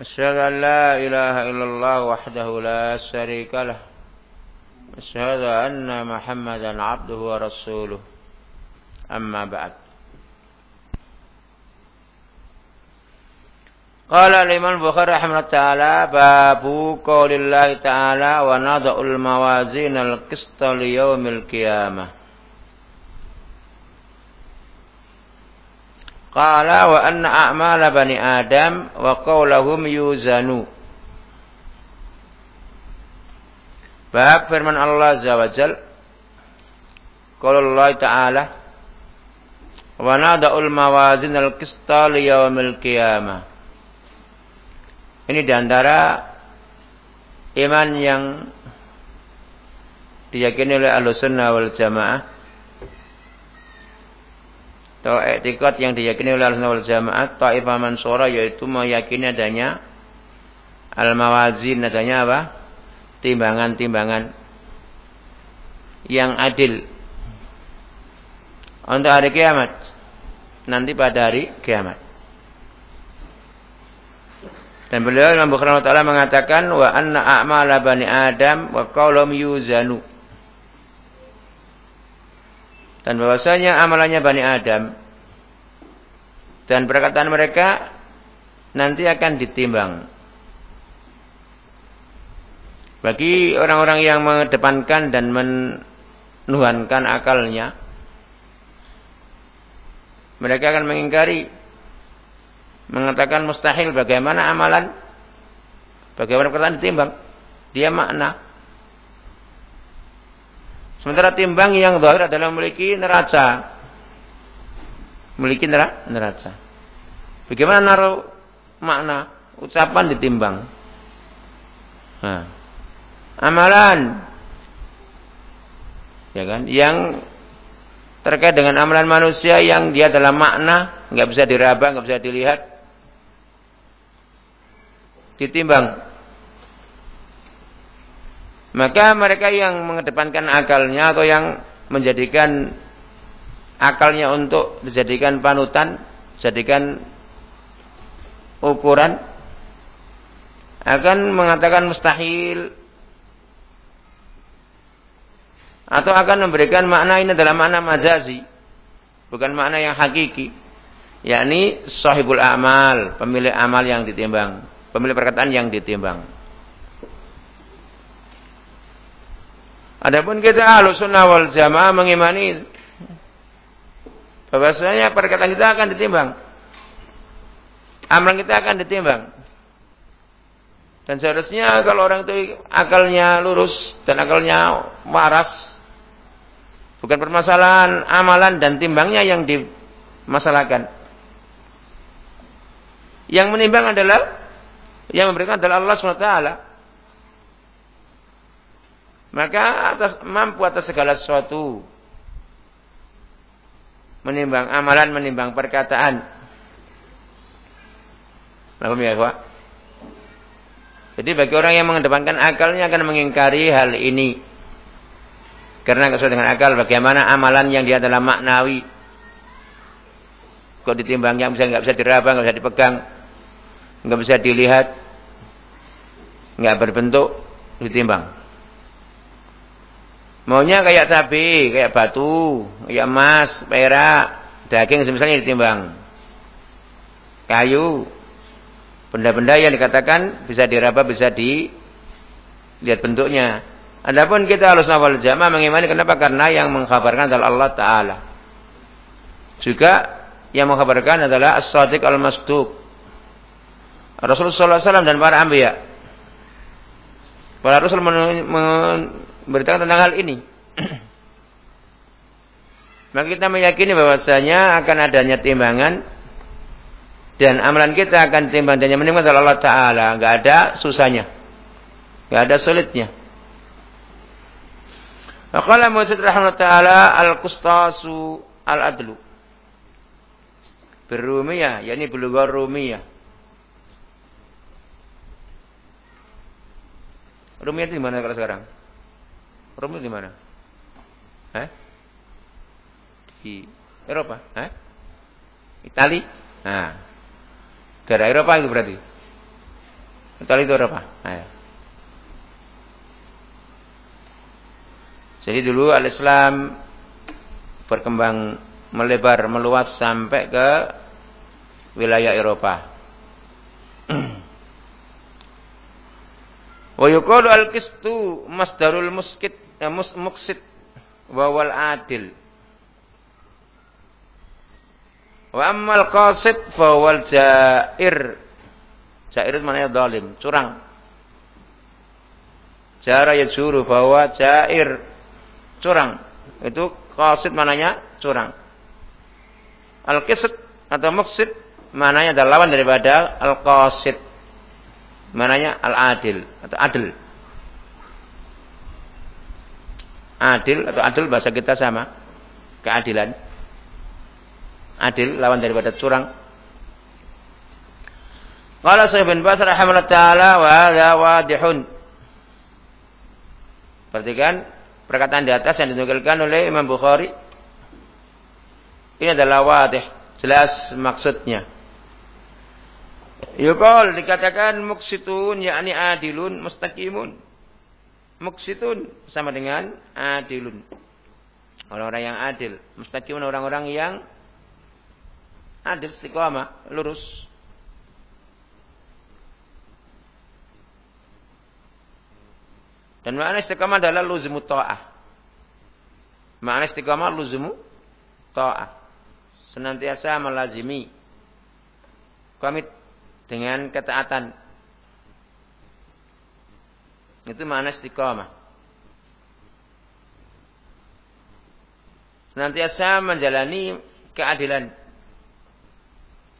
أشهد أن لا إله إلا الله وحده لا شريك له. أشهد أن محمدا عبده ورسوله. أما بعد. قال الإمام البخاري رحمه الله تعالى باب قول الله تعالى ونضع الموازين القسط ليوم القيامة. Qala wa anna a'mala bani Adam wa qawlahum yuzanu. Bab firman Allah Azza wa Jal. Qala Allah Ta'ala. Wa nada'ul mawazin al-qista li yawmil qiyamah. Ini di antara iman yang diyakini oleh Ahlussunnah wal Jamaah atau etikat yang diyakini oleh al Jamaah Ta'ifah Mansura yaitu meyakini adanya al-mawazin adanya apa? timbangan-timbangan yang adil. Untuk hari kiamat. Nanti pada hari kiamat. Dan beliau Imam Bukhari Ta'ala mengatakan wa anna a'mala bani Adam wa qaulum yuzanu dan bahwasanya amalannya Bani Adam dan perkataan mereka nanti akan ditimbang. Bagi orang-orang yang mengedepankan dan menuhankan akalnya, mereka akan mengingkari, mengatakan mustahil bagaimana amalan, bagaimana perkataan ditimbang. Dia makna. Sementara timbang yang zahir adalah memiliki neraca. Memiliki neraca. Bagaimana naruh makna ucapan ditimbang? Nah. Amalan ya kan yang terkait dengan amalan manusia yang dia adalah makna nggak bisa diraba nggak bisa dilihat ditimbang maka mereka yang mengedepankan akalnya atau yang menjadikan akalnya untuk dijadikan panutan, jadikan ukuran akan mengatakan mustahil. Atau akan memberikan makna ini adalah makna majazi bukan makna yang hakiki. Yakni sahibul amal pemilik amal yang ditimbang pemilik perkataan yang ditimbang Adapun kita ahlu sunnah wal jamaah mengimani bahwasanya perkataan kita akan ditimbang. Amalan kita akan ditimbang. Dan seharusnya kalau orang itu akalnya lurus dan akalnya waras, bukan permasalahan amalan dan timbangnya yang dimasalahkan. Yang menimbang adalah yang memberikan adalah Allah SWT. Maka atas, mampu atas segala sesuatu. Menimbang amalan, menimbang perkataan. Paham ya? Jadi bagi orang yang mengedepankan akalnya akan mengingkari hal ini. Karena sesuai dengan akal bagaimana amalan yang dia adalah maknawi. Kok ditimbang yang bisa nggak bisa diraba, nggak bisa dipegang, nggak bisa dilihat, nggak berbentuk, ditimbang. Maunya kayak cabai, kayak batu, kayak emas, perak, daging misalnya ditimbang. Kayu, benda-benda yang dikatakan bisa diraba, bisa dilihat bentuknya. Adapun kita harus nawal jamaah mengimani kenapa? Karena yang mengkhabarkan adalah Allah Ta'ala. Juga yang mengkhabarkan adalah As-Sadiq Al-Masduq. Rasulullah SAW dan para ambiya. Para Rasul beritahu tentang hal ini. Maka kita meyakini bahwasanya akan adanya timbangan dan amalan kita akan timbang dan yang menimbang Allah Taala, nggak ada susahnya. Enggak ada sulitnya. Qala Muhammad rahimahullah taala al-qustasu al-adlu. Berumiyah, yakni bulughar rumiyah. Rumiyah itu di mana kalau sekarang? Rumiyah di mana? Hah? Di Eropa, Hah? Itali? Nah. Daerah Eropa itu berarti. Itali itu Eropa. Nah, ya. Jadi dulu al-Islam berkembang melebar meluas sampai ke wilayah Eropa. Wa yuqalu al-qistu masdarul muskit eh, mus, muksit wa wal adil. Wa ammal qasid fa wal jair. Jair itu maknanya zalim, curang. Jara yajuru bahwa jair curang. Itu qasid mananya curang. Al-qisd atau muksid mananya adalah lawan daripada al-qasid. Mananya al-adil atau adil. Adil atau adil bahasa kita sama. Keadilan. Adil lawan daripada curang. Qala Syaikh bin Baz rahimahullah taala wa hadza wadihun. Perhatikan perkataan di atas yang dinukilkan oleh Imam Bukhari ini adalah wadih, jelas maksudnya. Yukol dikatakan muksitun yakni adilun mustaqimun. Muksitun sama dengan adilun. Orang-orang yang adil. Mustaqimun orang-orang yang adil istiqamah, lurus. Dan makna istiqamah adalah luzumu ta'ah. Makna istiqamah luzumu ta'ah senantiasa melazimi komit dengan ketaatan. Itu mana istiqamah. Senantiasa menjalani keadilan.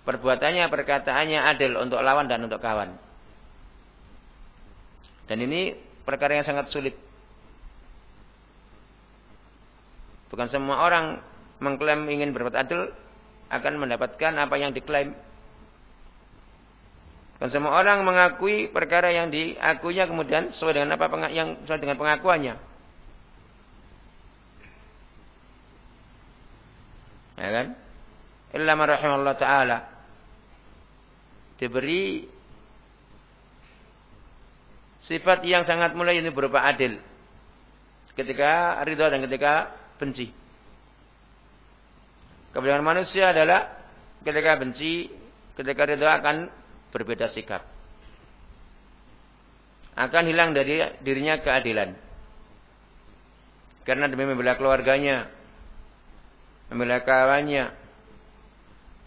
Perbuatannya, perkataannya adil untuk lawan dan untuk kawan. Dan ini perkara yang sangat sulit. Bukan semua orang mengklaim ingin berbuat adil akan mendapatkan apa yang diklaim. Dan semua orang mengakui perkara yang diakuinya kemudian sesuai dengan apa yang sesuai dengan pengakuannya. Ya kan? Illa Allah taala diberi sifat yang sangat mulia ini berupa adil. Ketika ridho dan ketika benci. Kebenaran manusia adalah ketika benci, ketika ridha akan berbeda sikap. Akan hilang dari dirinya keadilan. Karena demi membela keluarganya, membela kawannya,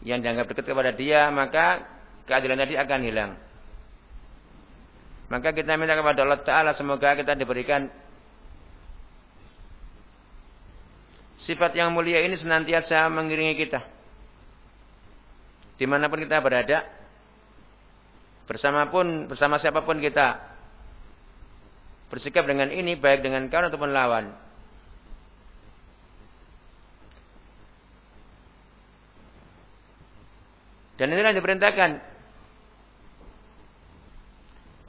yang dianggap dekat kepada dia, maka keadilan tadi akan hilang. Maka kita minta kepada Allah Ta'ala semoga kita diberikan Sifat yang mulia ini senantiasa mengiringi kita. Di mana pun kita berada, bersama pun, bersama siapa pun kita bersikap dengan ini, baik dengan kawan ataupun lawan. Dan inilah yang diperintahkan.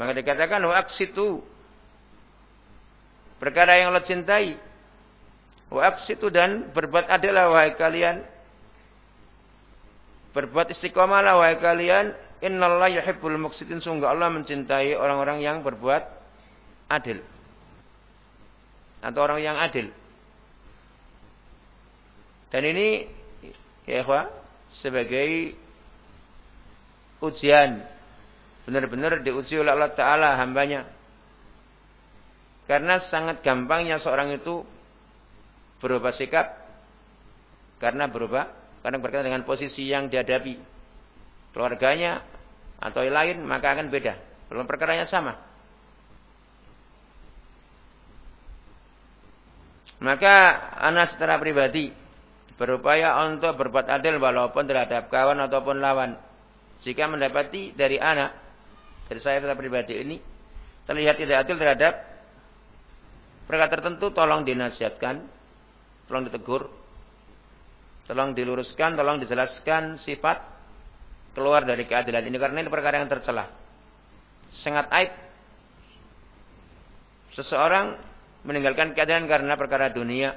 Maka dikatakan wa aksitu perkara yang Allah cintai Wa aksitu dan berbuat adalah wahai kalian. Berbuat istiqomahlah wahai kalian. Innallaha yuhibbul muqsitin. Sungguh Allah mencintai orang-orang yang berbuat adil. Atau orang yang adil. Dan ini ya ikhwah sebagai ujian benar-benar diuji oleh Allah Ta'ala hambanya. Karena sangat gampangnya seorang itu berubah sikap karena berubah karena berkaitan dengan posisi yang dihadapi keluarganya atau yang lain maka akan beda. Belum perkaranya sama. Maka anak secara pribadi berupaya untuk berbuat adil walaupun terhadap kawan ataupun lawan. Jika mendapati dari anak dari saya secara pribadi ini terlihat tidak adil terhadap perkara tertentu, tolong dinasihatkan, tolong ditegur, tolong diluruskan, tolong dijelaskan sifat keluar dari keadilan ini karena ini perkara yang tercela. Sangat aib seseorang meninggalkan keadilan karena perkara dunia,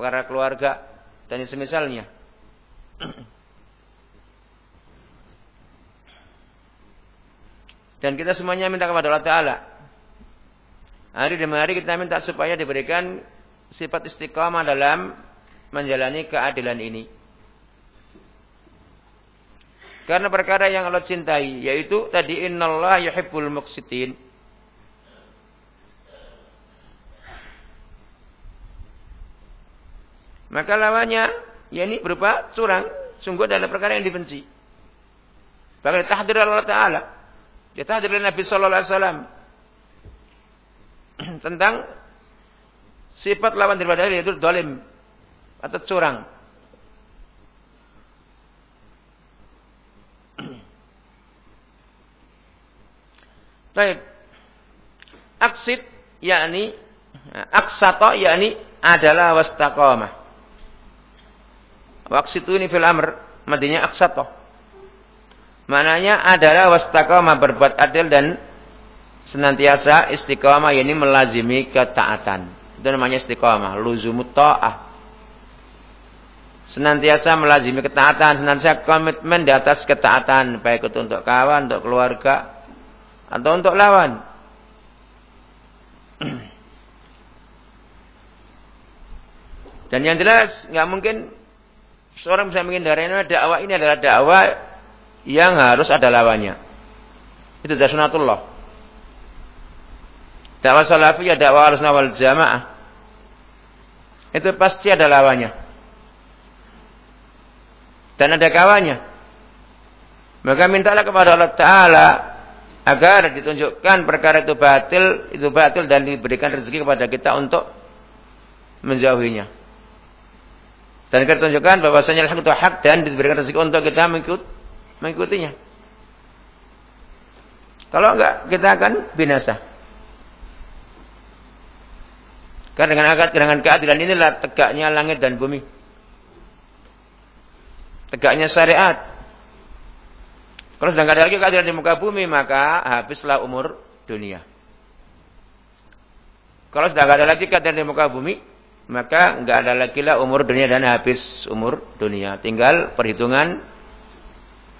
perkara keluarga dan semisalnya. Dan kita semuanya minta kepada Allah Ta'ala. Hari demi hari kita minta supaya diberikan sifat istiqamah dalam menjalani keadilan ini. Karena perkara yang Allah cintai, yaitu tadi innallah yuhibbul muqsitin. Maka lawannya, ya ini berupa curang, sungguh adalah perkara yang dibenci. Bahkan tahdir Allah Ta'ala. Kita hadir Nabi Sallallahu Alaihi Wasallam tentang sifat lawan daripada yaitu dolim atau curang. Baik. Aksid yakni aksato yakni adalah wastaqamah. Waksitu ini fil amr, madinya aksato. Maknanya adalah wastaqamah berbuat adil dan senantiasa istiqamah yakni melazimi ketaatan. Itu namanya istiqamah, luzumut ta'ah. Senantiasa melazimi ketaatan, senantiasa komitmen di atas ketaatan, baik itu untuk kawan, untuk keluarga, atau untuk lawan. Dan yang jelas nggak mungkin seorang bisa menghindari dakwah ini adalah dakwah yang harus ada lawannya. Itu sudah sunatullah. Dakwah salafiyah, dakwah harus nawal jamaah. Itu pasti ada lawannya. Dan ada kawannya. Maka mintalah kepada Allah Ta'ala agar ditunjukkan perkara itu batil, itu batil dan diberikan rezeki kepada kita untuk menjauhinya. Dan kita tunjukkan bahwasanya hak itu hak dan diberikan rezeki untuk kita mengikut mengikutinya. Kalau enggak, kita akan binasa. Karena dengan akad dengan keadilan inilah tegaknya langit dan bumi. Tegaknya syariat. Kalau sudah ada lagi keadilan di muka bumi, maka habislah umur dunia. Kalau sudah tidak ada lagi keadilan di muka bumi, maka enggak ada lagi lah umur dunia dan habis umur dunia. Tinggal perhitungan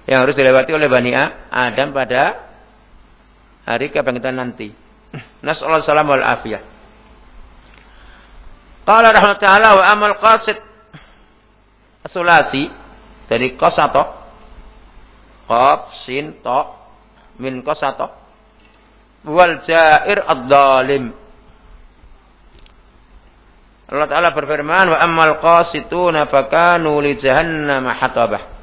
yang harus dilewati oleh Bani Adam pada hari kebangkitan nanti. Nas'allahu salam wal afiyah. Qala rahmatullah wa amal qasid asulasi dari qasato qaf sin ta min qasato wal jair ad-dalim Allah Ta'ala berfirman wa ammal qasituna fakanu li jahannam hatabah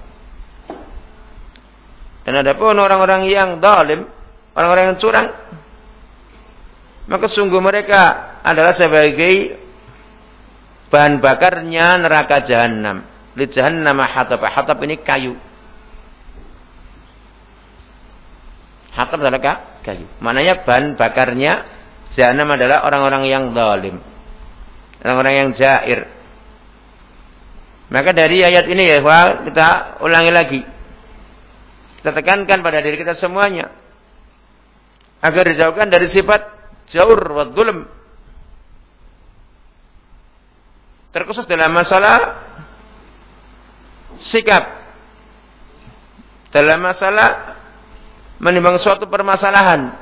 dan ada pun orang-orang yang dalim, orang-orang yang curang, maka sungguh mereka adalah sebagai bahan bakarnya neraka jahanam. Li jahannam hatab. Hatab ini kayu. Hatab adalah kayu. Mananya bahan bakarnya jahanam adalah orang-orang yang dalim. Orang-orang yang jair. Maka dari ayat ini ya, kita ulangi lagi. Kita tekankan pada diri kita semuanya. Agar dijauhkan dari sifat jaur wa. Terkhusus dalam masalah sikap. Dalam masalah menimbang suatu permasalahan.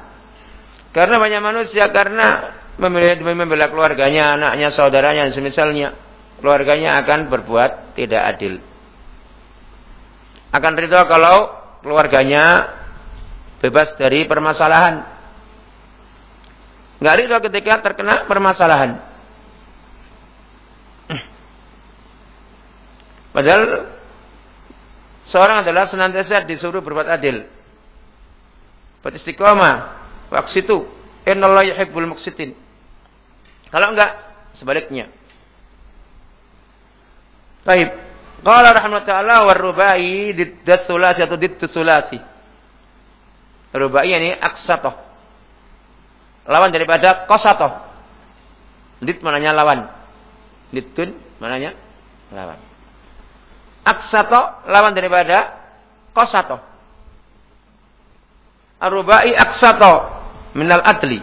Karena banyak manusia karena memilih membela keluarganya, anaknya, saudaranya, semisalnya keluarganya akan berbuat tidak adil. Akan ridho kalau keluarganya bebas dari permasalahan. Nggak ridho ketika terkena permasalahan. Padahal seorang adalah senantiasa disuruh berbuat adil. Buat istiqomah. Waktu itu. Innallaha yuhibbul muqsitin. Kalau enggak, sebaliknya. Baik. Qala rahmatullah wa rubai diddat sulasi atau diddat sulasi. Rubai ini aksatoh. lawan daripada kosato. Lid mananya lawan. Lidun mananya lawan. Aksato lawan daripada kosato. Arubai aksato minal adli.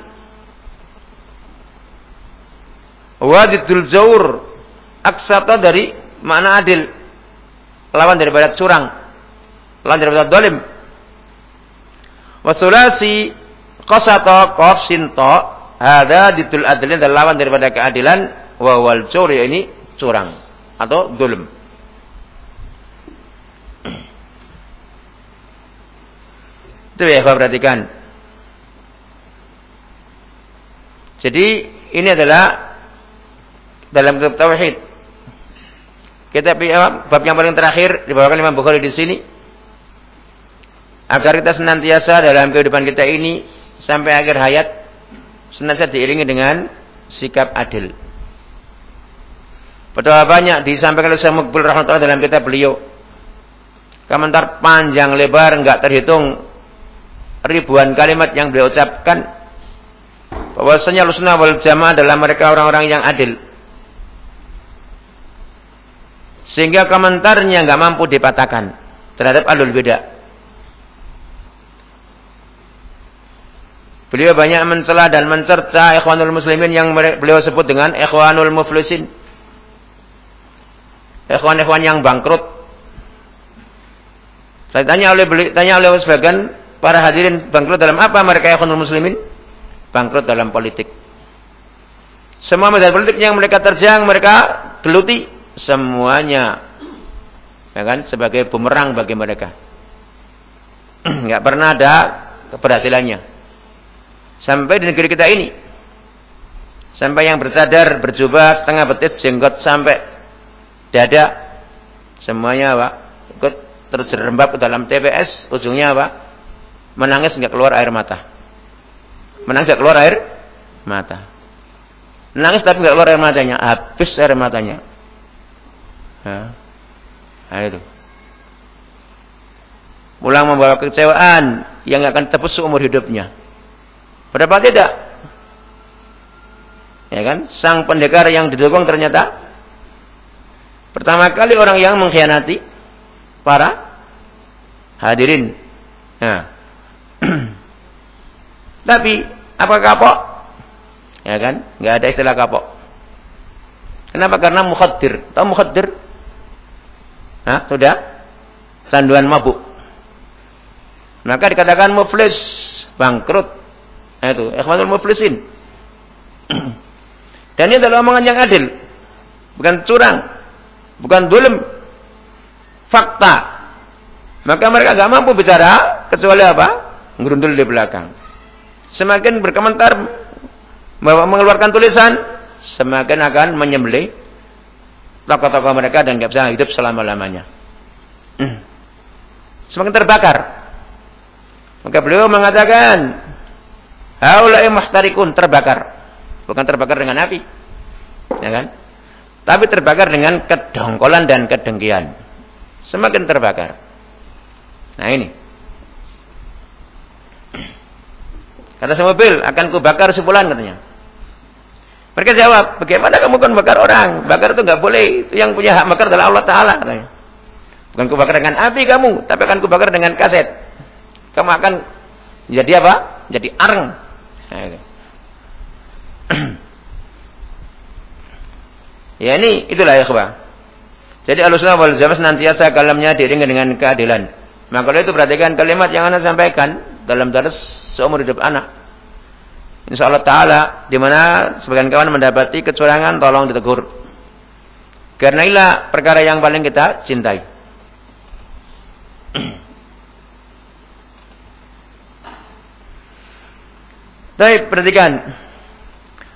Wadidul zaur aksato dari makna adil. Lawan daripada curang. Lawan daripada dolim. Wasulasi kosato kof sinto ada ditul adilin dan lawan daripada keadilan wawal curi ini curang atau dolim. Itu ya perhatikan. Jadi ini adalah dalam kitab tauhid. Kita bab yang paling terakhir dibawakan Imam Bukhari di sini agar kita senantiasa dalam kehidupan kita ini sampai akhir hayat senantiasa diiringi dengan sikap adil. Betapa banyak disampaikan oleh Syekh Mukbil rahmatullah dalam kitab beliau. Komentar panjang lebar enggak terhitung ribuan kalimat yang beliau ucapkan bahwasanya Lusna wal Jamaah adalah mereka orang-orang yang adil. Sehingga komentarnya enggak mampu dipatahkan terhadap alul beda. Beliau banyak mencela dan mencerca ikhwanul muslimin yang beliau sebut dengan ikhwanul muflisin. Ikhwan-ikhwan yang bangkrut. Saya tanya oleh beli, tanya oleh sebagian para hadirin bangkrut dalam apa mereka ikhwanul muslimin? Bangkrut dalam politik. Semua medan politik yang mereka terjang, mereka geluti semuanya. Ya kan? Sebagai bumerang bagi mereka. Enggak pernah ada keberhasilannya. Sampai di negeri kita ini. Sampai yang bercadar, berjubah, setengah betis, jenggot sampai dada. Semuanya apa? Ikut terjerembab ke dalam TPS. Ujungnya apa? Menangis nggak keluar air mata. Menangis nggak keluar air mata. Menangis tapi nggak keluar air matanya. Habis air matanya. Nah, itu. Pulang membawa kecewaan yang akan tebus seumur hidupnya. Berapa tidak? Ya kan? Sang pendekar yang didukung ternyata pertama kali orang yang mengkhianati para hadirin. Nah. Tapi apa kapok? Ya kan? Enggak ada istilah kapok. Kenapa? Karena mukhaddir. Tahu mukhaddir? Nah, sudah? Sanduan mabuk. Maka dikatakan muflis, bangkrut, Nah, itu ikhwanul muflisin. Dan ini adalah omongan yang adil. Bukan curang. Bukan dulem. Fakta. Maka mereka gak mampu bicara kecuali apa? Ngerundul di belakang. Semakin berkomentar bahwa mengeluarkan tulisan, semakin akan menyembelih tokoh-tokoh mereka dan gak bisa hidup selama-lamanya. Semakin terbakar. Maka beliau mengatakan, Haulai muhtarikun terbakar. Bukan terbakar dengan api. Ya kan? Tapi terbakar dengan kedongkolan dan kedengkian. Semakin terbakar. Nah ini. Kata mobil akan kubakar sebulan katanya. Mereka jawab, bagaimana kamu kan bakar orang? Bakar itu nggak boleh. Itu yang punya hak bakar adalah Allah Ta'ala katanya. Bukan kubakar dengan api kamu, tapi akan kubakar dengan kaset. Kamu akan jadi apa? Jadi areng. Nah, ya ini itulah ya ikhwah. Jadi alusna wal jamaah senantiasa kalamnya diiringi dengan keadilan. Maka itu perhatikan kalimat yang anda sampaikan dalam daras seumur hidup anak. Insya Allah Taala di mana sebagian kawan mendapati kecurangan tolong ditegur. Karena inilah perkara yang paling kita cintai. Baik, perhatikan.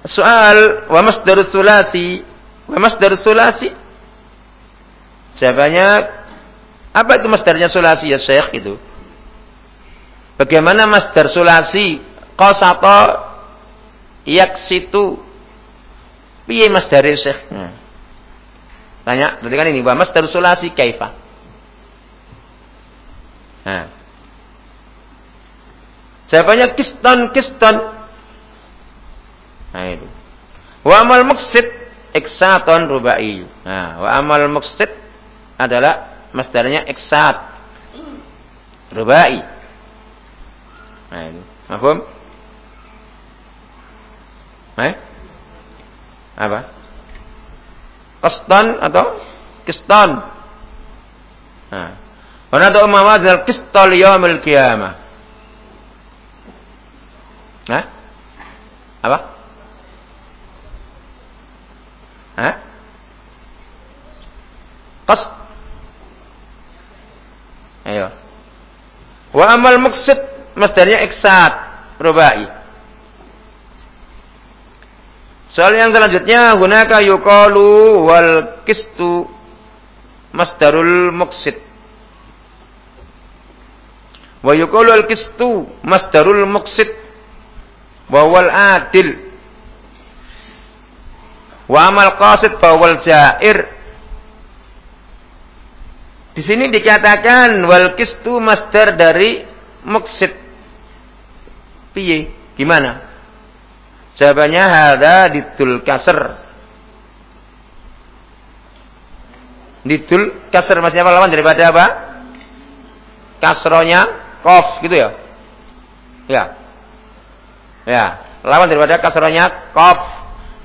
Soal wa masdarus sulasi, wa masdarus sulasi. Siapanya apa itu masdarnya sulasi ya Syekh itu? Bagaimana masdar sulasi qasata yaksitu piye masdare Syekh? Nah. Tanya, berarti kan ini wa masdar sulasi kaifa? Nah. Jawabannya kiston kiston Nah itu. Wa amal muksid iksaton rubai. Nah, wa amal muksid adalah masdarnya iksat. Rubai. Nah itu. Mahfum? Eh? Apa? Qastan atau kiston? Nah. Wa nad'u mawazil qistal yaumil qiyamah. Hah? Apa? Hah? Qas. Ayo. Wa amal maqsid masdarnya iksat, rubai. Soal yang selanjutnya gunaka yuqalu wal kistu masdarul maqsid. Wa yuqalu al kistu masdarul maqsid wa wal adil. Wa amal qasid fa wal jair. Di sini dikatakan wal kistu masdar dari maqsid. Piye? Gimana? Jawabannya hada ditul kasr. Ditul kasr maksudnya apa lawan daripada apa? Kasronya kof gitu ya. Ya. Ya, lawan daripada kasronya kof.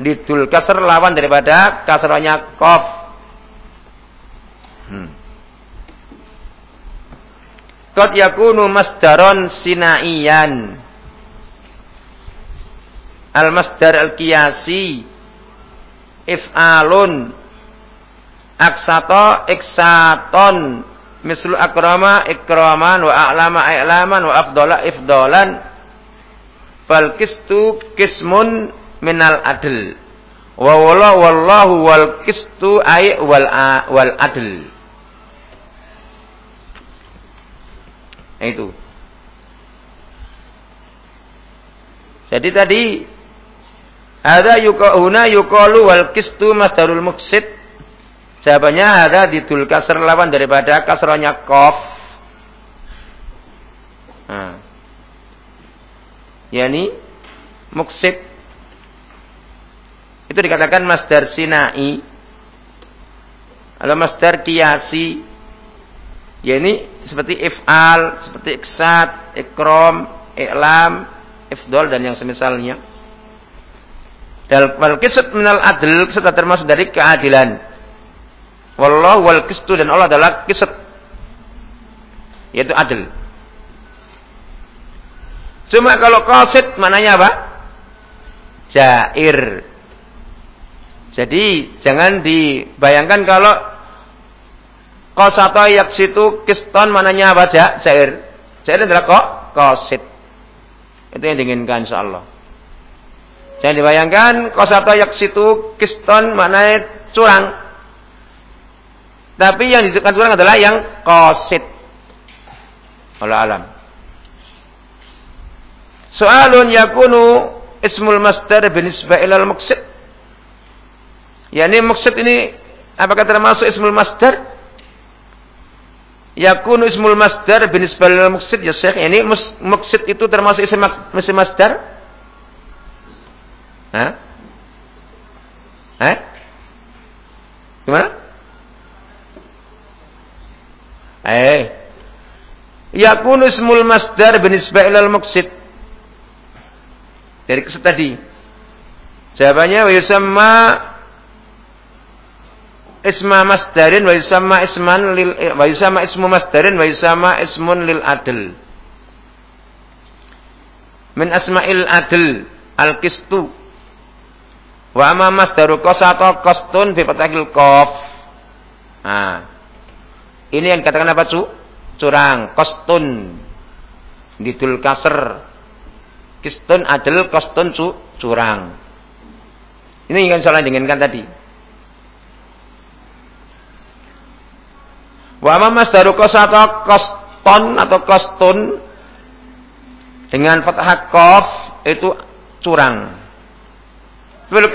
Ditul kasr lawan daripada kasronya kof. Hmm. Qad yakunu masdaron sinaiyan Al-masdar al-qiyasi. If'alun. Aksato iksaton. Mislu akrama ikraman wa a'lama i'laman wa afdola ifdolan fal kistu kismun minal adl wa wala wallahu wal kistu ay wal a, wal adl itu. Jadi tadi ada yuqahuna yuqalu wal kistu masdarul muksid. Jawabannya ada di tul kasr lawan daripada kasronya kof. Nah. Yani muksid itu dikatakan masdar sinai. Kalau masdar kiasi yakni seperti if'al, seperti iksat, ikrom, i'lam, ifdol dan yang semisalnya. Dal wal qisat minal adl qisat termasuk dari keadilan. Wallahu wal qistu dan Allah adalah qisat yaitu adil. Cuma kalau qasid mananya apa? Jair. Jadi jangan dibayangkan kalau qasata yaksitu kiston mananya apa? Jair. Jair adalah kok qasid. Itu yang diinginkan insyaallah. Jangan dibayangkan kosata situ kiston maknanya curang. Tapi yang disebutkan curang adalah yang kosit. Allah alam. Soalun yakunu ismul masdar binisbah ilal maqsid. Yani maksud ini apakah termasuk ismul masdar? Yakunu ismul masdar binisbah ilal maqsid ya Syekh. Yani maksud itu termasuk isim masdar? Hah? Eh? Gimana? Eh. Yakunu ismul masdar binisbah ilal maqsid. Dari keset tadi. Jawabannya wa yusamma isma masdarin wa yusamma isman lil wa yusamma ismu masdarin wa yusamma ismun lil adl. Min asma'il adl al-qistu Wa amma masdaru qasata qastun fi fathil qaf. Nah. Ini yang dikatakan apa, Cu? Curang, qastun. Didul kasr. Kistun adil, qastun cu, curang. Ini yang salah diinginkan tadi. Wa amma masdaru qasata qaston atau qastun dengan fathah qaf itu curang. Fil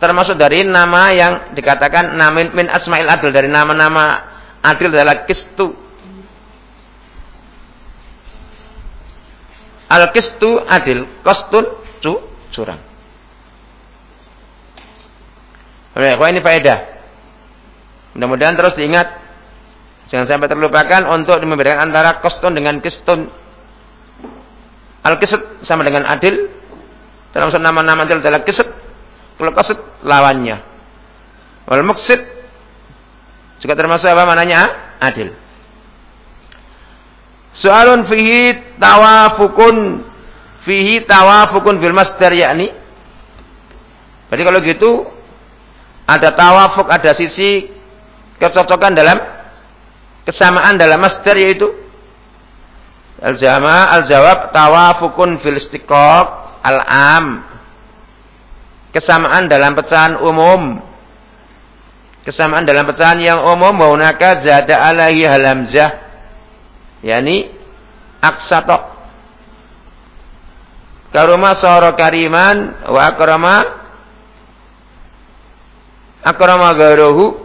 termasuk dari nama yang dikatakan namin min asmail adil dari nama-nama adil adalah kistu. Al kistu adil, kostun cu curang. Oleh ini faedah. Mudah-mudahan terus diingat. Jangan sampai terlupakan untuk membedakan antara kostun dengan kistun. Al-kisut sama dengan adil. Dalam nama-nama adil adalah kisut. Kisut lawannya. Wal muksid juga termasuk apa mananya? Adil. Soalun fihi tawafukun fihi tawafukun bil masdar yakni. Berarti kalau gitu ada tawafuk, ada sisi kecocokan dalam kesamaan dalam masdar yaitu al-jama al-jawab tawafukun fil istiqaq al-am. Kesamaan dalam pecahan umum. Kesamaan dalam pecahan yang umum maunaka zada alaihi halamzah. Yakni aksato karuma soro kariman wa akrama akrama gairuhu.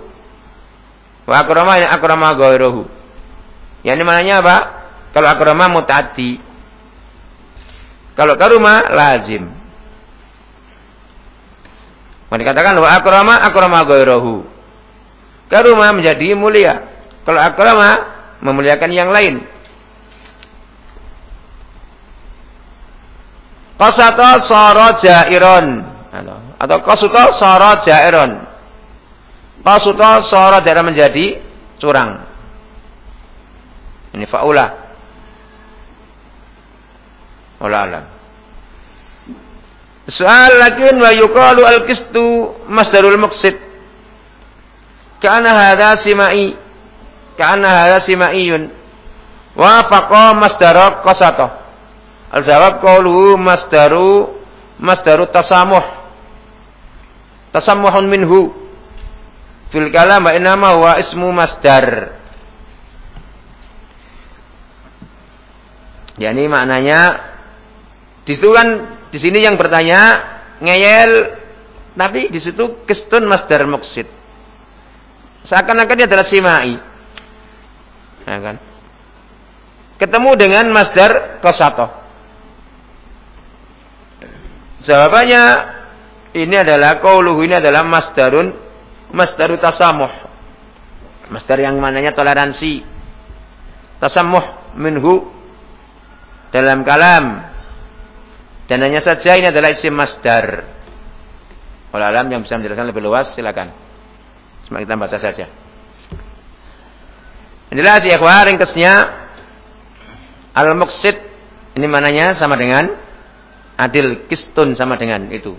Wa akrama ini akrama gairuhu. Yakni mananya apa? Kalau akrama mutati kalau karuma lazim Mereka dikatakan wa akrama akrama gairuhu Karuma menjadi mulia. Kalau akrama memuliakan yang lain. Qasata sara jairon atau qasuta sara jairon. Qasuta sara jairon menjadi curang. Ini faula. Allah alam. Soal lakin wa yuqalu al-qistu masdarul maqsid. Karena hadha simai. Karena hadha simaiyun. Wafaqa masdara qasata. Al-jawab qawluhu masdaru masdaru tasamuh. Tasamuhun minhu. Fil kalam wa inama huwa ismu masdar. Ya ini maknanya di situ kan di sini yang bertanya ngeyel tapi di situ kestun masdar muksid. Seakan-akan dia adalah simai. Ya kan? Ketemu dengan masdar kosato. Jawabannya ini adalah kauluhu ini adalah masdarun masdaru tasamuh. Masdar yang mananya toleransi. Tasamuh minhu dalam kalam. Dan hanya saja ini adalah isim masdar. Kalau alam yang bisa menjelaskan lebih luas silakan. Cuma kita baca saja. Inilah si ikhwah ringkesnya al-muqsid ini mananya sama dengan adil kistun sama dengan itu.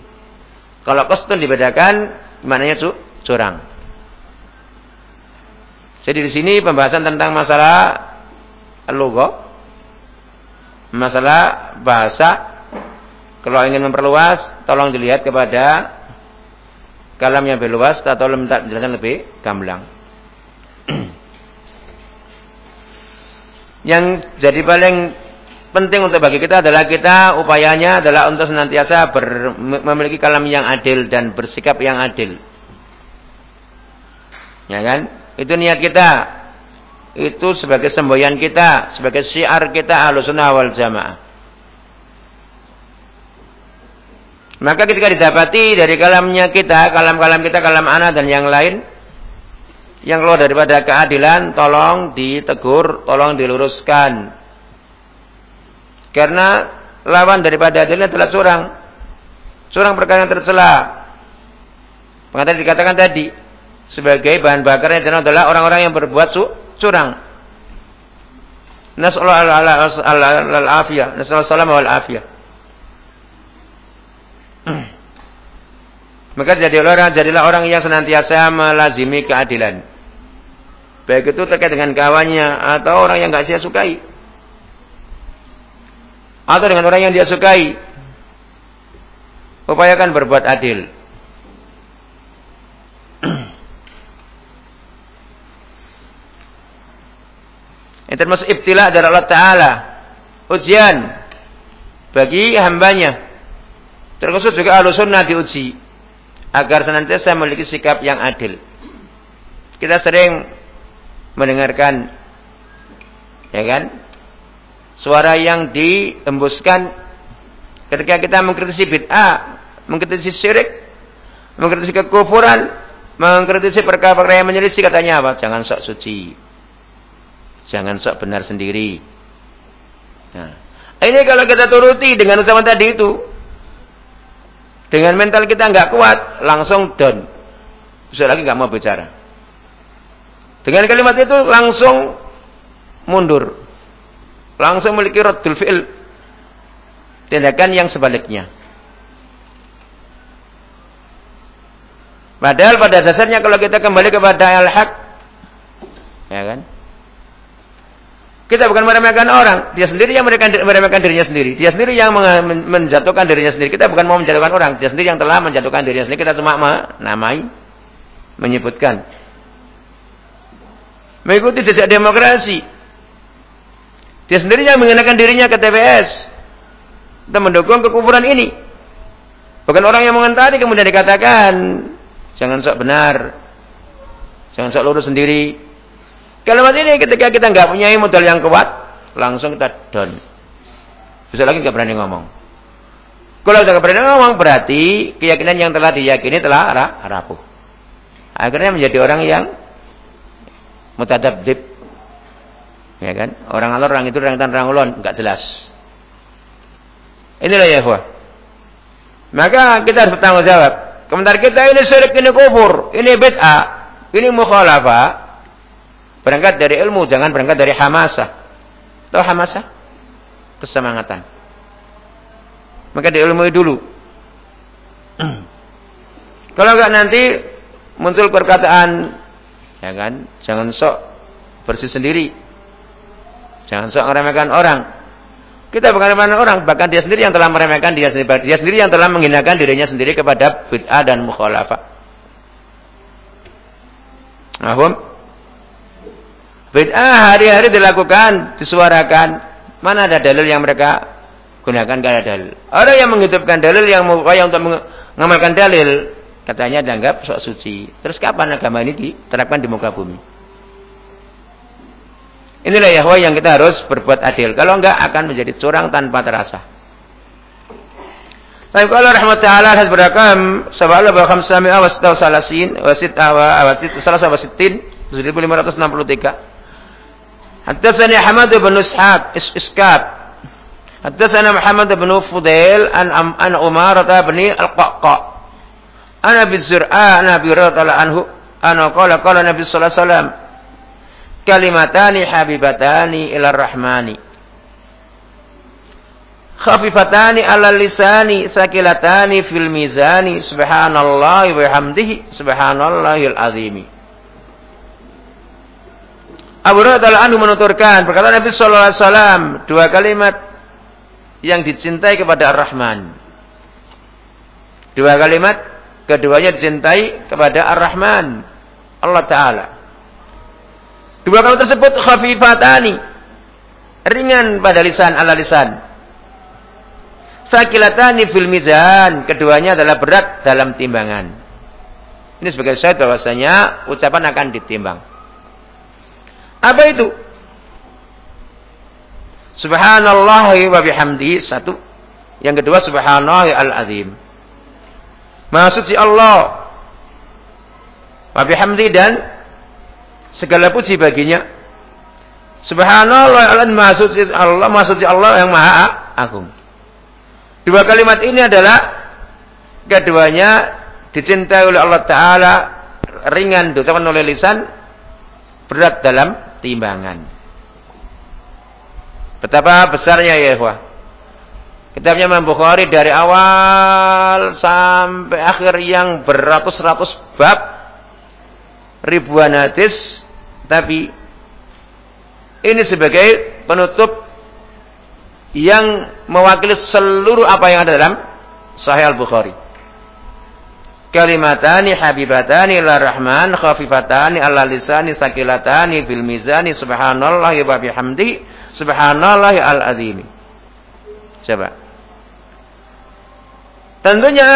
Kalau kistun dibedakan mananya cu curang. Jadi di sini pembahasan tentang masalah logo, masalah bahasa. Kalau ingin memperluas, tolong dilihat kepada kalam yang lebih luas atau minta penjelasan lebih gamblang. yang jadi paling penting untuk bagi kita adalah kita upayanya adalah untuk senantiasa ber, memiliki kalam yang adil dan bersikap yang adil. Ya kan? Itu niat kita. Itu sebagai semboyan kita, sebagai syiar kita Ahlussunnah wal Jamaah. Maka ketika didapati dari kalamnya kita, kalam-kalam kita, kalam anak dan yang lain, yang keluar daripada keadilan, tolong ditegur, tolong diluruskan. Karena lawan daripada adilnya adalah curang. Curang perkara yang tercela. Maka dikatakan tadi, sebagai bahan bakarnya adalah orang-orang yang berbuat curang. Nas'alullah al-afiyah. Nas'alullah salam wal-afiyah. Maka jadilah orang, jadilah orang yang senantiasa melazimi keadilan. Baik itu terkait dengan kawannya atau orang yang nggak saya sukai. Atau dengan orang yang dia sukai. Upayakan berbuat adil. Ini termasuk ibtila dari Allah Ta'ala. Ujian. Bagi hambanya. Terkhusus juga ahlu sunnah diuji. Agar senantiasa memiliki sikap yang adil. Kita sering mendengarkan ya kan suara yang diembuskan ketika kita mengkritisi bid'ah, mengkritisi syirik, mengkritisi kekufuran, mengkritisi perkara-perkara yang menyelisih katanya apa? Jangan sok suci. Jangan sok benar sendiri. Nah, ini kalau kita turuti dengan ucapan tadi itu, dengan mental kita nggak kuat, langsung down. Bisa lagi nggak mau bicara. Dengan kalimat itu langsung mundur. Langsung memiliki raddul fi'il. Tindakan yang sebaliknya. Padahal pada dasarnya kalau kita kembali kepada al-haq, ya kan? Kita bukan meremehkan orang, dia sendiri yang meremehkan dirinya sendiri. Dia sendiri yang menjatuhkan dirinya sendiri. Kita bukan mau menjatuhkan orang, dia sendiri yang telah menjatuhkan dirinya sendiri. Kita cuma menamai, menyebutkan. Mengikuti jejak demokrasi. Dia sendiri yang mengenakan dirinya ke TPS. Kita mendukung kekufuran ini. Bukan orang yang mengentari kemudian dikatakan Jangan sok benar. Jangan sok lurus sendiri. Kalimat ini ketika kita nggak punya modal yang kuat, langsung kita down. Bisa lagi nggak berani ngomong. Kalau nggak berani ngomong, berarti keyakinan yang telah diyakini telah rapuh. Akhirnya menjadi orang yang mutadabdib. Ya kan? Orang alor, orang itu, orang tan, orang ulon, nggak jelas. Inilah ya, Maka kita harus bertanggung jawab. Komentar kita ini syirik, ini kufur, ini bid'ah, ini mukhalafah. Berangkat dari ilmu, jangan berangkat dari hamasah. Tahu hamasah? Kesemangatan. Maka diilmui dulu. Kalau enggak nanti muncul perkataan, ya kan? Jangan sok bersih sendiri. Jangan sok meremehkan orang. Kita bukan meremehkan orang, bahkan dia sendiri yang telah meremehkan dia sendiri. Dia sendiri yang telah menghinakan dirinya sendiri kepada bid'ah dan mukhalafah. Mahum? Bid'ah hari-hari dilakukan, disuarakan. Mana ada dalil yang mereka gunakan karena dalil. Orang yang menghidupkan dalil yang mengupaya untuk mengamalkan dalil katanya dianggap sok suci. Terus kapan agama ini diterapkan di muka bumi? Inilah Yahweh yang kita harus berbuat adil. Kalau enggak akan menjadi curang tanpa terasa. Tapi kalau rahmat Taala has berakam sabalah bahkan sami awas tahu salasin wasit awa awasit salah sabasitin 1563 حدثني حماد بن اسحاق اسكاب حدثنا محمد بن فضيل عن عن عمارة بن القعقاع عن ابي الزرعاء عن ابي رضي الله عنه أنا قال قال النبي صلى الله عليه وسلم كلمتان حبيبتان إلى الرحمن خفيفتان على اللسان ثقيلتان في الميزان سبحان الله وبحمده سبحان الله العظيم Abu Hurairah anhu menuturkan perkataan Nabi sallallahu alaihi wasallam dua kalimat yang dicintai kepada Ar-Rahman. Dua kalimat keduanya dicintai kepada Ar-Rahman Allah taala. Dua kalimat tersebut khafifatani. Ringan pada lisan ala lisan. Sakilatani fil mizan. Keduanya adalah berat dalam timbangan. Ini sebagai syahid bahwasanya ucapan akan ditimbang. Apa itu? Subhanallah wa bihamdi satu. Yang kedua subhanallah al-azim. Maksud si Allah. Wa bihamdi dan Segala puji baginya. Subhanallah Allah maksud Allah maksud Allah yang maha agung. Dua kalimat ini adalah keduanya dicintai oleh Allah Taala ringan diucapkan oleh lisan berat dalam timbangan. Betapa besarnya ya. Kitabnya Imam Bukhari dari awal sampai akhir yang beratus-ratus bab ribuan hadis tapi ini sebagai penutup yang mewakili seluruh apa yang ada dalam Sahih Al-Bukhari. Kalimatani habibatani ila rahman khafifatani ala lisani sakilatani bil mizani subhanallah wa bihamdi subhanallah al-azim. Coba. Tentunya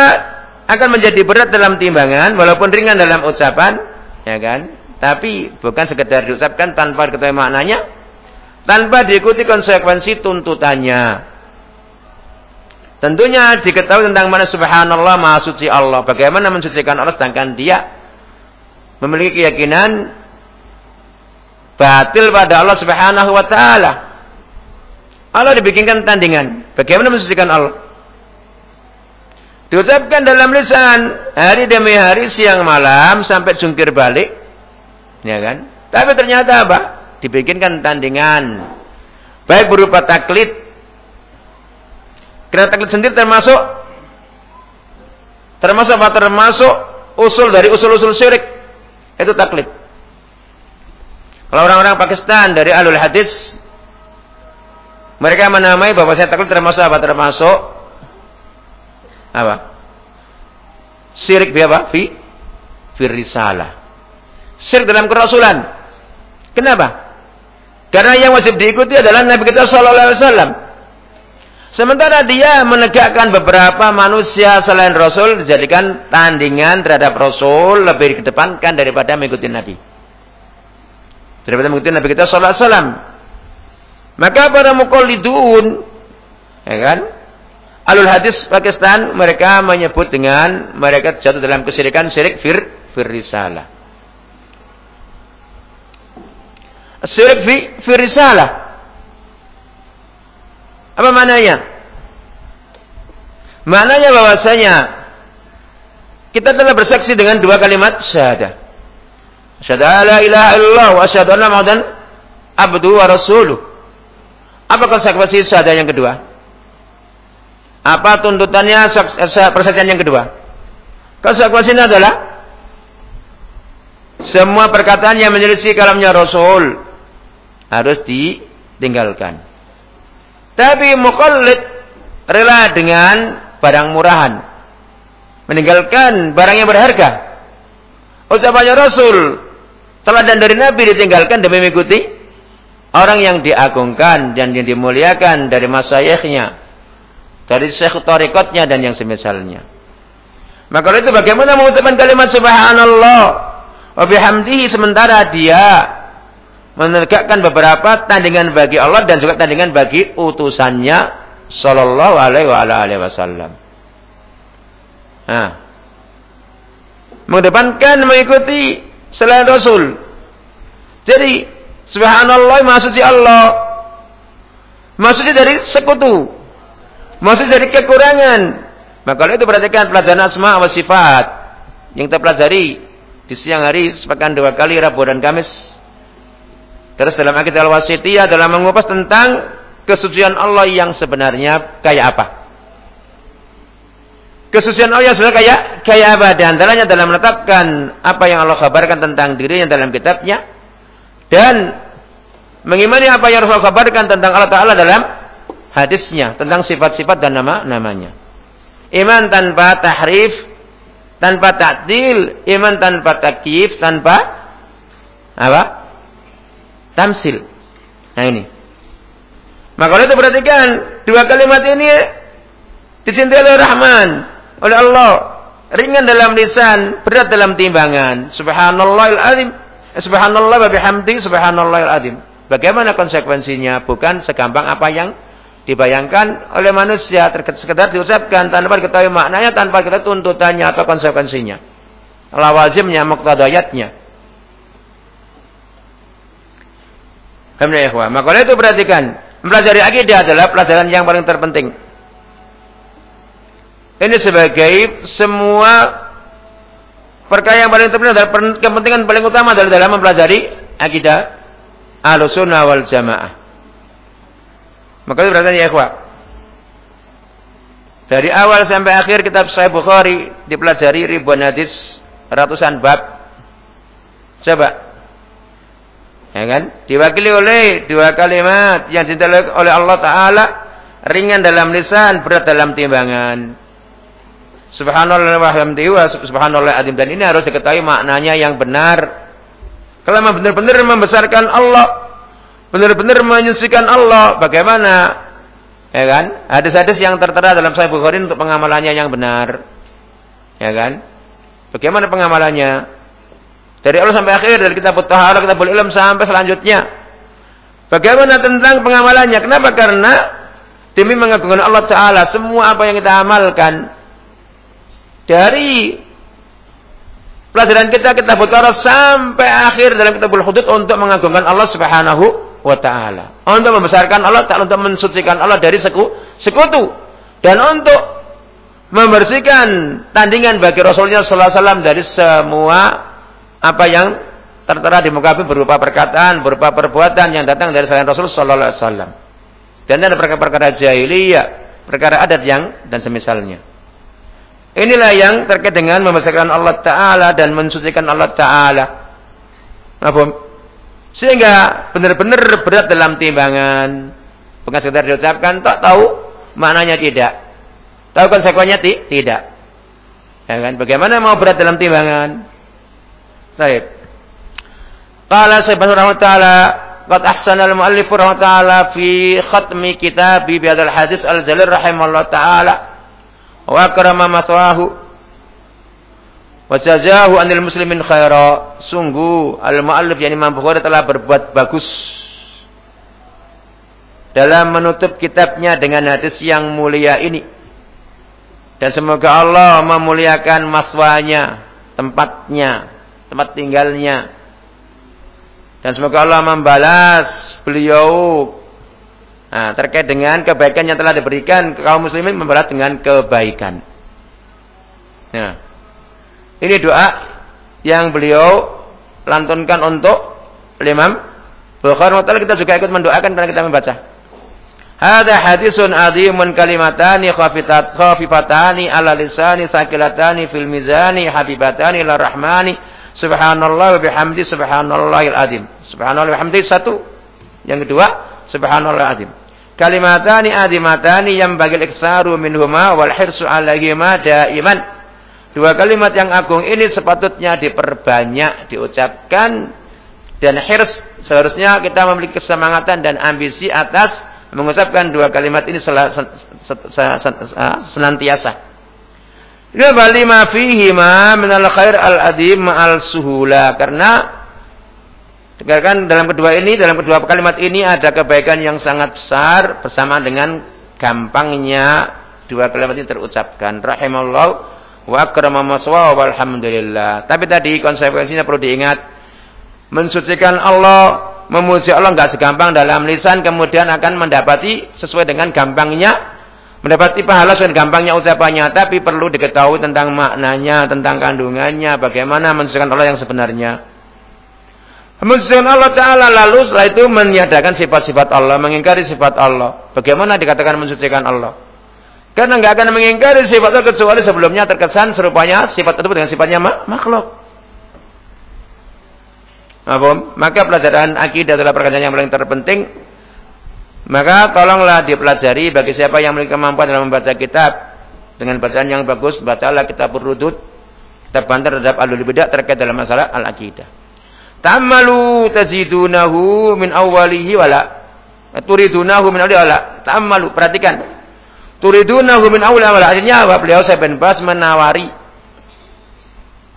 akan menjadi berat dalam timbangan walaupun ringan dalam ucapan ya kan? Tapi bukan sekedar diucapkan tanpa diketahui maknanya, tanpa diikuti konsekuensi tuntutannya. Tentunya diketahui tentang mana subhanallah maha suci Allah. Bagaimana mensucikan Allah sedangkan dia memiliki keyakinan batil pada Allah Subhanahu wa taala. Allah dibikinkan tandingan. Bagaimana mensucikan Allah? Diucapkan dalam lisan hari demi hari siang malam sampai jungkir balik. Ya kan? Tapi ternyata apa? Dibikinkan tandingan. Baik berupa taklid. Karena taklid sendiri termasuk termasuk apa? Termasuk usul dari usul-usul syirik. Itu taklid. Kalau orang-orang Pakistan dari alul hadis mereka menamai bahwa saya taklid termasuk apa? Termasuk apa? Syirik fi apa? Fi firrisalah. Syirik dalam kerasulan. Kenapa? Karena yang wajib diikuti adalah Nabi kita sallallahu alaihi wasallam. Sementara dia menegakkan beberapa manusia selain Rasul dijadikan tandingan terhadap Rasul lebih dikedepankan daripada mengikuti Nabi. Daripada mengikuti Nabi kita sallallahu alaihi wasallam. Maka para muqallidun ya kan? Alul hadis Pakistan mereka menyebut dengan mereka jatuh dalam kesyirikan syirik fir fir risalah. Syirik fi fir risalah. Apa maknanya? Maknanya bahwasanya kita telah bersaksi dengan dua kalimat syahadah. Syahadah la ilaha illallah wa asyhadu anna Muhammadan abdu wa rasuluh. Apa konsekuensi syahadah yang kedua? Apa tuntutannya persaksian yang kedua? Konsekuensinya adalah semua perkataan yang menyelisih kalamnya Rasul harus ditinggalkan. Tapi mukallid rela dengan barang murahan. Meninggalkan barang yang berharga. Ucapannya Rasul teladan dari Nabi ditinggalkan demi mengikuti orang yang diagungkan dan yang dimuliakan dari masayikhnya dari syekh tarikatnya dan yang semisalnya. Maka itu bagaimana mengucapkan kalimat subhanallah wa bihamdihi sementara dia menegakkan beberapa tandingan bagi Allah dan juga tandingan bagi utusannya sallallahu alaihi wasallam. Nah. Mengedepankan mengikuti selain Rasul. Jadi subhanallah maksudnya Allah. Maksudnya dari sekutu. Maksud dari kekurangan. Maka kalau itu perhatikan pelajaran asma wa sifat. Yang kita pelajari di siang hari sepekan dua kali Rabu dan Kamis. Terus dalam akidah al-wasitiyah dalam mengupas tentang kesucian Allah yang sebenarnya kayak apa. Kesucian Allah yang sebenarnya kayak kayak apa? Di antaranya dalam menetapkan apa yang Allah kabarkan tentang dirinya dalam kitabnya dan mengimani apa yang Allah kabarkan tentang Allah Taala dalam hadisnya tentang sifat-sifat dan nama-namanya. Iman tanpa tahrif, tanpa takdil, iman tanpa takyif, tanpa apa? Tamsil. Nah ini. Maka itu perhatikan dua kalimat ini dicintai oleh Rahman, oleh Allah, ringan dalam lisan, berat dalam timbangan. Subhanallahil azim. Subhanallah wa bihamdi subhanallahil azim. Bagaimana konsekuensinya? Bukan segampang apa yang dibayangkan oleh manusia sekedar diucapkan tanpa diketahui maknanya tanpa kita tuntutannya atau konsekuensinya lawazimnya muktadayatnya maka oleh itu perhatikan mempelajari akidah adalah pelajaran yang paling terpenting ini sebagai semua perkara yang paling terpenting adalah kepentingan paling utama adalah dalam mempelajari akidah al-sunnah wal jamaah maka itu berarti ya. Dari awal sampai akhir kitab Sahih Bukhari dipelajari ribuan hadis, ratusan bab. Coba. Ya kan? Diwakili oleh dua kalimat yang dicintai oleh Allah Ta'ala. Ringan dalam lisan, berat dalam timbangan. Subhanallah wa subhanallah adim. Dan ini harus diketahui maknanya yang benar. Kalau benar-benar membesarkan Allah, benar-benar menyucikan Allah, bagaimana? Ya kan? Hadis-hadis yang tertera dalam Sahih Bukhari untuk pengamalannya yang benar. Ya kan? Bagaimana pengamalannya? Dari Allah sampai akhir dari kitab Taharah, kitab Ilm sampai selanjutnya. Bagaimana tentang pengamalannya? Kenapa? Karena demi mengagungkan Allah Taala semua apa yang kita amalkan dari pelajaran kita kita butuh sampai akhir dalam kitabul hudud untuk mengagungkan Allah Subhanahu wa taala. Untuk membesarkan Allah Ta'ala untuk mensucikan Allah dari seku, sekutu dan untuk membersihkan tandingan bagi Rasulnya sallallahu alaihi wasallam dari semua apa yang tertera di muka bumi berupa perkataan, berupa perbuatan yang datang dari selain Rasul sallallahu alaihi wasallam. Dan ada perkara-perkara jahiliyah, perkara adat yang dan semisalnya. Inilah yang terkait dengan membesarkan Allah Ta'ala dan mensucikan Allah Ta'ala. Sehingga benar-benar berat dalam timbangan. Bukan sekedar diucapkan, tak tahu maknanya tidak. Tahu konsekuensinya tidak. Ya kan? Bagaimana mau berat dalam timbangan? Baik. Qala subhanahu wa ta'ala qad ahsana al-muallif ta'ala fi khatmi kitabi bi hadzal hadis al-jalil rahimahullah ta'ala wa akrama maswahu wa jazahu anil muslimin khaira. Sungguh al-muallif yani Imam Bukhari telah berbuat bagus dalam menutup kitabnya dengan hadis yang mulia ini. Dan semoga Allah memuliakan maswanya tempatnya tempat tinggalnya dan semoga Allah membalas beliau nah, terkait dengan kebaikan yang telah diberikan ke kaum muslimin membalas dengan kebaikan. Nah, ini doa yang beliau lantunkan untuk Imam Bukhari kita juga ikut mendoakan karena kita membaca. Hada hadisun azimun kalimatani khafifatani ala lisani sakilatani fil mizani habibatani ila rahmani subhanallah wa bihamdi subhanallahil azim. Subhanallah hamdi satu. Yang kedua, subhanallah azim. Kalimatani azimatani yang bagi iksaru minhuma wal hirsu alaihima daiman. Dua kalimat yang agung ini sepatutnya diperbanyak, diucapkan dan hirs seharusnya kita memiliki kesemangatan dan ambisi atas mengucapkan dua kalimat ini senantiasa. Ini bali ma fihi ma min al khair al adim ma al suhula karena Dikatakan dalam kedua ini, dalam kedua kalimat ini ada kebaikan yang sangat besar bersama dengan gampangnya dua kalimat ini terucapkan. Rahimallahu wa akrama walhamdulillah. Tapi tadi konsekuensinya perlu diingat. Mensucikan Allah, memuji Allah enggak segampang dalam lisan kemudian akan mendapati sesuai dengan gampangnya mendapati pahala sesuai gampangnya ucapannya tapi perlu diketahui tentang maknanya, tentang kandungannya, bagaimana mensucikan Allah yang sebenarnya. Mensucikan Allah Ta'ala lalu setelah itu meniadakan sifat-sifat Allah, mengingkari sifat Allah. Bagaimana dikatakan mensucikan Allah? Karena nggak akan mengingkari sifat Allah kecuali sebelumnya terkesan serupanya sifat tersebut dengan sifatnya makhluk. Apa? Maka pelajaran akidah adalah perkataan yang paling terpenting. Maka tolonglah dipelajari bagi siapa yang memiliki kemampuan dalam membaca kitab dengan bacaan yang bagus, bacalah kitab berudut, kitab bantar terhadap alul bidah terkait dalam masalah al-akidah. Ta'ammalu tazidunahu min awwalihi wala. Turidunahu min awwalihi wala. Ta'ammalu, perhatikan. Turidunahu min awwalihi wala. Artinya apa? Beliau saya bin Bas menawari.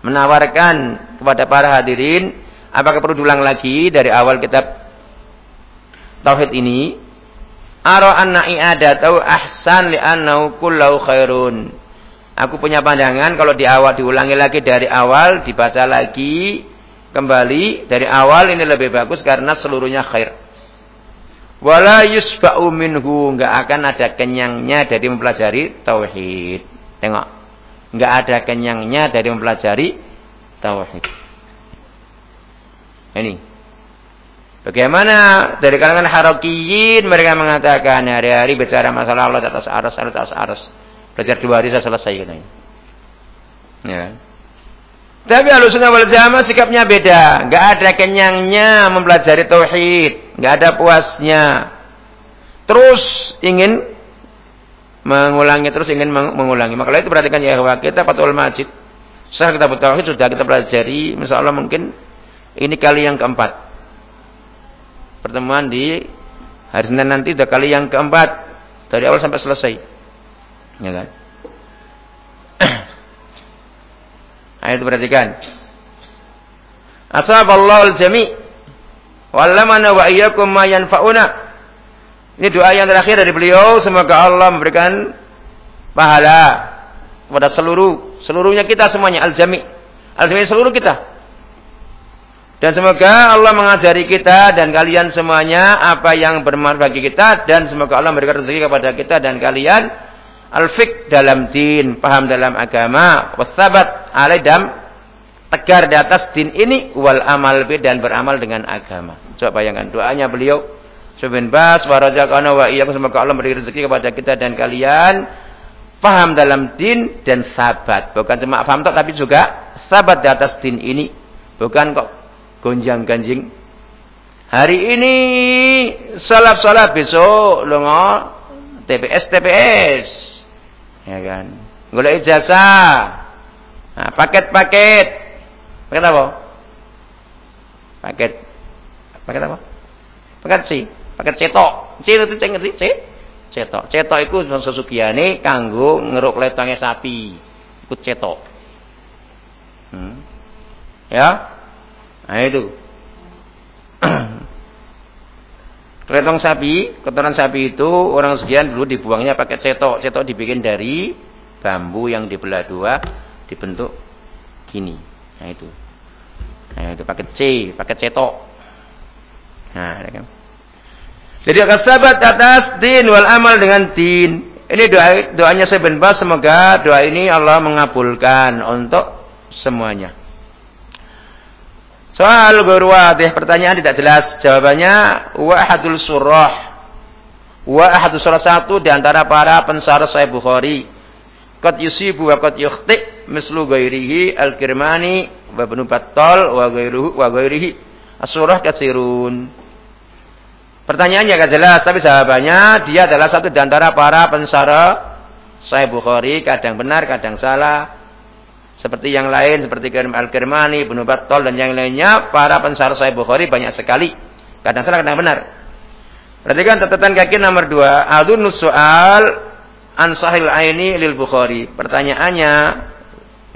Menawarkan kepada para hadirin. Apakah perlu diulang lagi dari awal kitab Tauhid ini? Ara anna i'adatau ahsan li'annahu kullau khairun. Aku punya pandangan kalau di awal diulangi lagi dari awal, dibaca lagi, kembali dari awal ini lebih bagus karena seluruhnya khair. Wala yusba'u minhu enggak akan ada kenyangnya dari mempelajari tauhid. Tengok. Enggak ada kenyangnya dari mempelajari tauhid. Ini. Bagaimana dari kalangan harokiyin mereka mengatakan hari-hari bicara masalah Allah atas aras, atas aras. Belajar dua hari saya selesai katanya. Ya. Tapi sunnah wal jamaah sikapnya beda. Enggak ada kenyangnya mempelajari tauhid, enggak ada puasnya. Terus ingin mengulangi terus ingin mengulangi. Maka itu perhatikan ya bahwa kita Fathul Majid. Setelah kita tauhid sudah kita pelajari, Allah mungkin ini kali yang keempat. Pertemuan di hari Senin nanti sudah kali yang keempat dari awal sampai selesai. Ya kan? Ayat perhatikan. Asaballahu al-jami' wallamana wa iyyakum ma yanfa'una. Ini doa yang terakhir dari beliau, semoga Allah memberikan pahala kepada seluruh seluruhnya kita semuanya al-jami'. Al seluruh kita. Dan semoga Allah mengajari kita dan kalian semuanya apa yang bermanfaat bagi kita dan semoga Allah memberikan rezeki kepada kita dan kalian al-fiqh dalam din, paham dalam agama, wasabat alaidam tegar di atas din ini wal amal bi dan beramal dengan agama. Coba bayangkan doanya beliau Subhan Bas wa razaqana wa iyyakum semoga Allah memberi rezeki kepada kita dan kalian paham dalam din dan sabat. Bukan cuma paham tapi juga sabat di atas din ini. Bukan kok gonjang ganjing. Hari ini salat salat besok lunga TPS TPS. Ya kan. Golek ijazah. Nah, paket-paket. Paket apa? Paket paket apa? Paket C, paket cetok. C itu cek ngerti C? Cetok. Cetok iku sesugiane kanggo ngeruk letonge sapi. Ikut cetok. Hmm. Ya, Nah itu. Ketong sapi, kotoran sapi itu orang sekian dulu dibuangnya pakai cetok. Cetok dibikin dari bambu yang dibelah dua, dibentuk gini. Nah itu. Nah itu pakai C, pakai cetok. Nah, ya kan. Jadi akan sahabat atas din wal amal dengan din. Ini doa doanya saya Bas semoga doa ini Allah mengabulkan untuk semuanya. Soal guru wadih pertanyaan tidak jelas. Jawabannya wa ahadul surah. Wa ahadul surah satu di antara para pensarah Sahih Bukhari. Qad yusibu wa qad yukhti mislu ghairihi al-Kirmani wa Ibnu Battal wa ghairuhu wa ghairihi. As-surah katsirun. Pertanyaannya agak jelas tapi jawabannya dia adalah satu di antara para pensarah Sahih Bukhari, kadang benar, kadang salah seperti yang lain seperti Al-Kirmani, Ibnu Battal dan yang lainnya para pensar Sahih Bukhari banyak sekali. Kadang salah kadang benar. Perhatikan catatan kaki nomor dua. Adun soal an sahil aini lil Bukhari. Pertanyaannya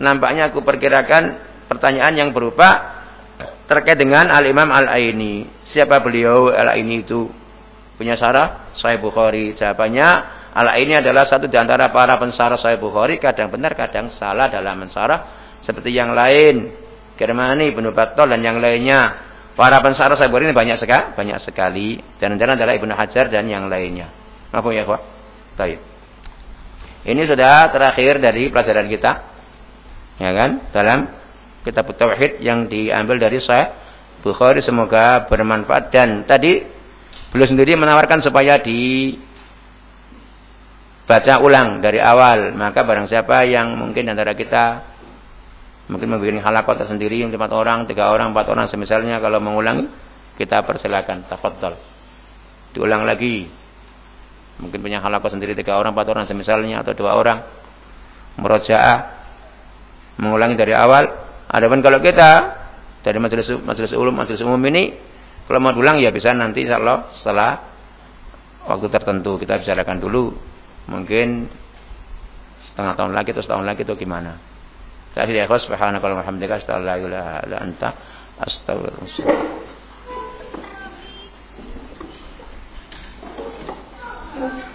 nampaknya aku perkirakan pertanyaan yang berupa terkait dengan Al Imam Al Aini. Siapa beliau Al Aini itu? Punya sarah Sahih Bukhari. Jawabannya Al ini adalah satu di antara para pensarah Sahih Bukhari, kadang benar, kadang salah dalam mensarah. Seperti yang lain, Germani, Ibnu Battal dan yang lainnya. Para pensarah Sahih Bukhari ini banyak sekali, banyak sekali. Dan antara adalah Ibnu Hajar dan yang lainnya. Apa ya, Pak? Baik. Ini sudah terakhir dari pelajaran kita. Ya kan? Dalam kitab tauhid yang diambil dari Sahih Bukhari semoga bermanfaat dan tadi beliau sendiri menawarkan supaya di baca ulang dari awal. Maka barang siapa yang mungkin antara kita mungkin membuat halakot tersendiri empat orang, tiga orang, empat orang semisalnya kalau mengulangi kita persilakan tafadhol. Diulang lagi. Mungkin punya halakot sendiri tiga orang, empat orang semisalnya atau dua orang. Murojaah mengulangi dari awal. Adapun kalau kita dari majelis majelis ulum majelis umum ini kalau mau ulang ya bisa nanti insyaallah setelah waktu tertentu kita bicarakan dulu mungkin setengah tahun lagi atau setahun lagi itu gimana. Tadi ya subhanakallah walhamdulillah astagfirullah la anta astagfirullah. Thank you.